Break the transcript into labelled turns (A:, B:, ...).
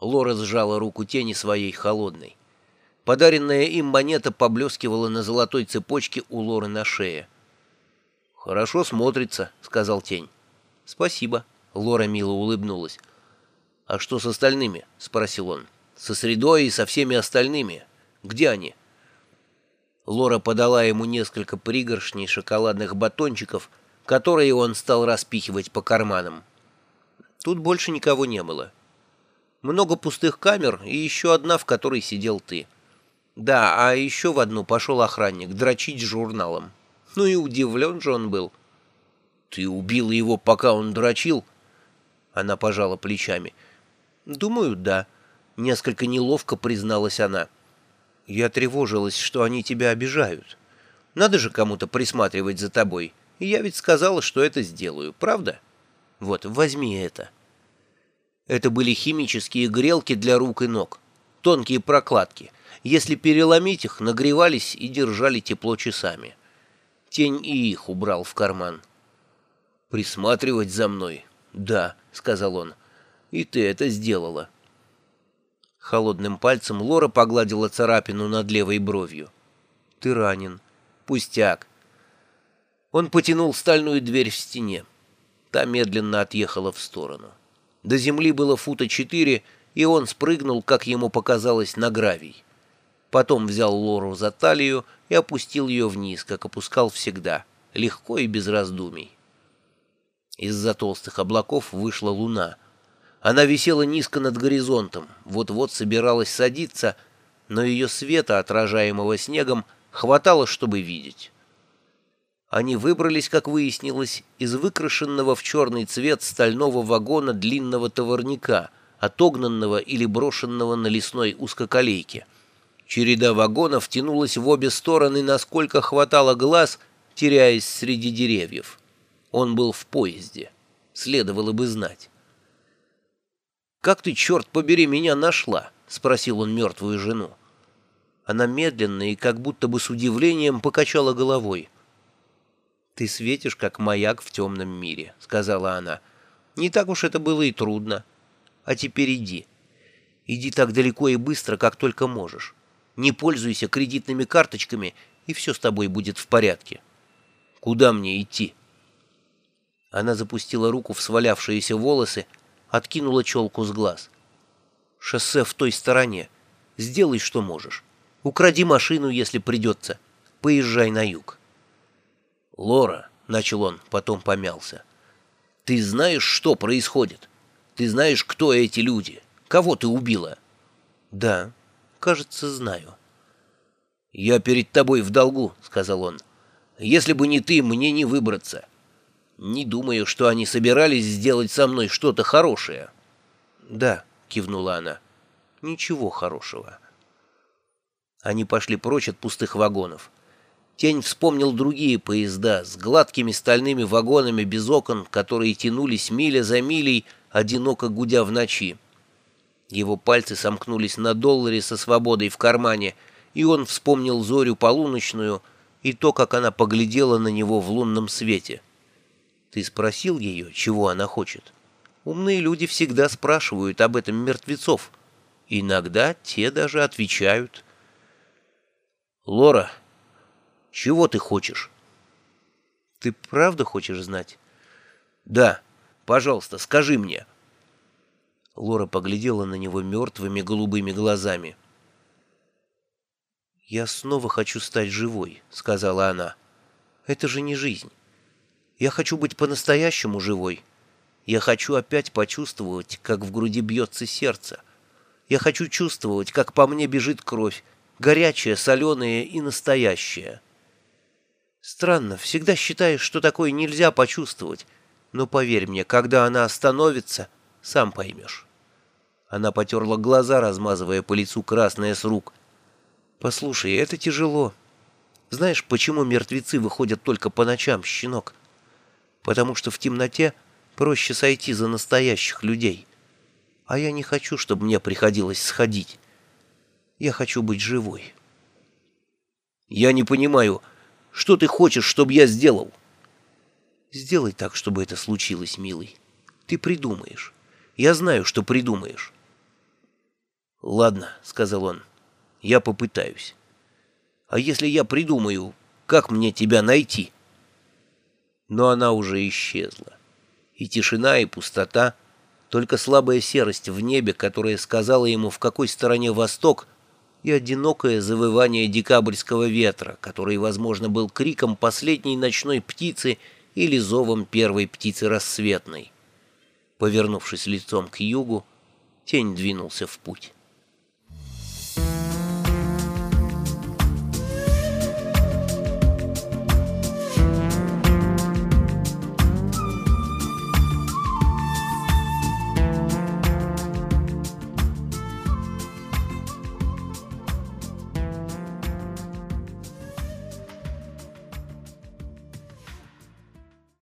A: Лора сжала руку тени своей холодной. Подаренная им монета поблескивала на золотой цепочке у Лоры на шее. «Хорошо смотрится», — сказал тень. «Спасибо», — Лора мило улыбнулась. «А что с остальными?» — спросил он. «Со средой и со всеми остальными. Где они?» Лора подала ему несколько пригоршней шоколадных батончиков, которые он стал распихивать по карманам. Тут больше никого не было. Много пустых камер и еще одна, в которой сидел ты. Да, а еще в одну пошел охранник дрочить с журналом. Ну и удивлен же он был. «Ты убила его, пока он дрочил?» Она пожала плечами. «Думаю, да». Несколько неловко призналась она. «Я тревожилась, что они тебя обижают. Надо же кому-то присматривать за тобой. Я ведь сказала, что это сделаю, правда? Вот, возьми это». Это были химические грелки для рук и ног, тонкие прокладки. Если переломить их, нагревались и держали тепло часами. Тень и их убрал в карман. «Присматривать за мной?» «Да», — сказал он. «И ты это сделала». Холодным пальцем Лора погладила царапину над левой бровью. «Ты ранен. Пустяк». Он потянул стальную дверь в стене. Та медленно отъехала в сторону. До земли было фута четыре, и он спрыгнул, как ему показалось, на гравий. Потом взял Лору за талию и опустил ее вниз, как опускал всегда, легко и без раздумий. Из-за толстых облаков вышла луна. Она висела низко над горизонтом, вот-вот собиралась садиться, но ее света, отражаемого снегом, хватало, чтобы видеть. Они выбрались, как выяснилось, из выкрашенного в черный цвет стального вагона длинного товарника, отогнанного или брошенного на лесной узкоколейке. Череда вагонов тянулась в обе стороны, насколько хватало глаз, теряясь среди деревьев. Он был в поезде. Следовало бы знать. «Как ты, черт побери, меня нашла?» — спросил он мертвую жену. Она медленно и как будто бы с удивлением покачала головой — «Ты светишь, как маяк в темном мире», — сказала она. «Не так уж это было и трудно. А теперь иди. Иди так далеко и быстро, как только можешь. Не пользуйся кредитными карточками, и все с тобой будет в порядке. Куда мне идти?» Она запустила руку в свалявшиеся волосы, откинула челку с глаз. «Шоссе в той стороне. Сделай, что можешь. Укради машину, если придется. Поезжай на юг». «Лора», — начал он, потом помялся, — «ты знаешь, что происходит? Ты знаешь, кто эти люди? Кого ты убила?» «Да, кажется, знаю». «Я перед тобой в долгу», — сказал он. «Если бы не ты, мне не выбраться. Не думаю, что они собирались сделать со мной что-то хорошее». «Да», — кивнула она, — «ничего хорошего». Они пошли прочь от пустых вагонов. Тень вспомнил другие поезда с гладкими стальными вагонами без окон, которые тянулись миля за милей, одиноко гудя в ночи. Его пальцы сомкнулись на долларе со свободой в кармане, и он вспомнил Зорю полуночную и то, как она поглядела на него в лунном свете. «Ты спросил ее, чего она хочет?» Умные люди всегда спрашивают об этом мертвецов. Иногда те даже отвечают. «Лора», чего ты хочешь? Ты правда хочешь знать? Да. Пожалуйста, скажи мне. Лора поглядела на него мертвыми голубыми глазами. «Я снова хочу стать живой», — сказала она. «Это же не жизнь. Я хочу быть по-настоящему живой. Я хочу опять почувствовать, как в груди бьется сердце. Я хочу чувствовать, как по мне бежит кровь, горячая, соленая и настоящая». Странно, всегда считаешь, что такое нельзя почувствовать. Но поверь мне, когда она остановится, сам поймешь. Она потерла глаза, размазывая по лицу красное с рук. «Послушай, это тяжело. Знаешь, почему мертвецы выходят только по ночам, щенок? Потому что в темноте проще сойти за настоящих людей. А я не хочу, чтобы мне приходилось сходить. Я хочу быть живой». «Я не понимаю...» Что ты хочешь, чтобы я сделал?» «Сделай так, чтобы это случилось, милый. Ты придумаешь. Я знаю, что придумаешь». «Ладно», — сказал он, — «я попытаюсь. А если я придумаю, как мне тебя найти?» Но она уже исчезла. И тишина, и пустота, только слабая серость в небе, которая сказала ему, в какой стороне восток, и одинокое завывание декабрьского ветра, который, возможно, был криком последней ночной птицы или зовом первой птицы рассветной. Повернувшись лицом к югу, тень двинулся в путь.